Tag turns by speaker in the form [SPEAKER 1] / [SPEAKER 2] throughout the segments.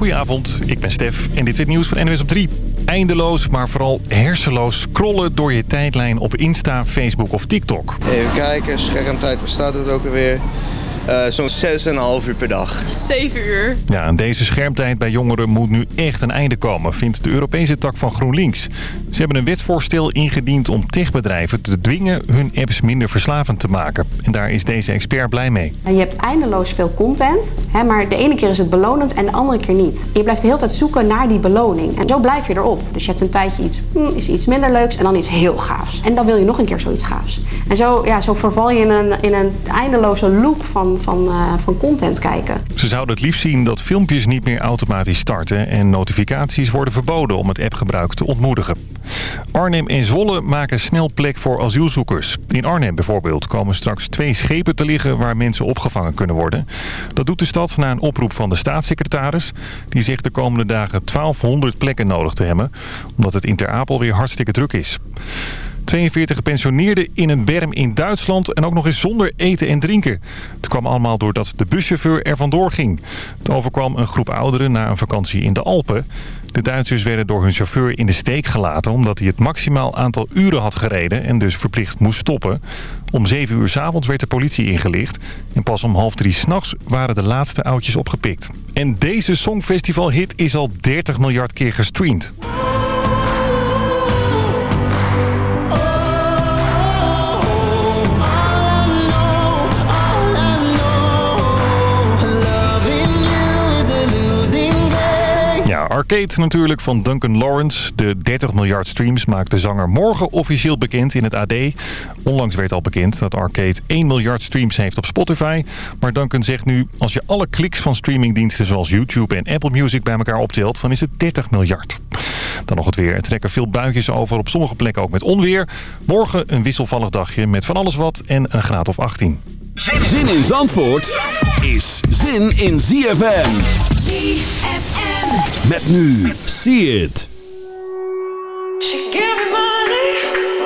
[SPEAKER 1] Goedenavond, ik ben Stef en dit is het nieuws van NWS op 3. Eindeloos, maar vooral hersenloos scrollen door je tijdlijn op Insta, Facebook of TikTok.
[SPEAKER 2] Even kijken, schermtijd, waar staat het ook alweer? Uh, Zo'n 6,5 uur per dag.
[SPEAKER 3] 7 uur.
[SPEAKER 1] Ja, aan deze schermtijd bij jongeren moet nu echt een einde komen, vindt de Europese tak van GroenLinks. Ze hebben een wetsvoorstel ingediend om techbedrijven te dwingen hun apps minder verslavend te maken. En daar is deze expert blij mee.
[SPEAKER 4] Je hebt eindeloos veel content, hè, maar de ene keer is het belonend en de andere keer niet. Je blijft de hele tijd zoeken naar die beloning. En zo blijf je erop. Dus je hebt een tijdje iets, hm, is iets minder leuks en dan iets heel gaafs. En dan wil je nog een keer zoiets gaafs. En zo, ja, zo verval je in een, in een eindeloze loop van, van, uh, van content kijken.
[SPEAKER 1] Ze zouden het liefst zien dat filmpjes niet meer automatisch starten... en notificaties worden verboden om het appgebruik te ontmoedigen. Arnhem en Zwolle maken snel plek voor asielzoekers. In Arnhem bijvoorbeeld komen straks twee schepen te liggen waar mensen opgevangen kunnen worden. Dat doet de stad na een oproep van de staatssecretaris. Die zegt de komende dagen 1200 plekken nodig te hebben, omdat het in Ter Apel weer hartstikke druk is. 42 gepensioneerden in een berm in Duitsland en ook nog eens zonder eten en drinken. Het kwam allemaal doordat de buschauffeur er vandoor ging. Het overkwam een groep ouderen na een vakantie in de Alpen. De Duitsers werden door hun chauffeur in de steek gelaten... omdat hij het maximaal aantal uren had gereden en dus verplicht moest stoppen. Om 7 uur s avonds werd de politie ingelicht. En pas om half drie s'nachts waren de laatste oudjes opgepikt. En deze Songfestival-hit is al 30 miljard keer gestreamd. Arcade natuurlijk van Duncan Lawrence. De 30 miljard streams maakt de zanger morgen officieel bekend in het AD. Onlangs werd al bekend dat Arcade 1 miljard streams heeft op Spotify. Maar Duncan zegt nu, als je alle kliks van streamingdiensten zoals YouTube en Apple Music bij elkaar optelt... dan is het 30 miljard. Dan nog het weer. Er trekken veel buitjes over, op sommige plekken ook met onweer. Morgen een wisselvallig dagje met van alles wat en een graad of 18.
[SPEAKER 5] Zin in Zandvoort is zin in ZFM. ZFM. Met nu, see it. She gave me money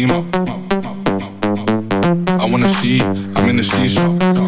[SPEAKER 5] I
[SPEAKER 3] wanna see, I'm in the C shop.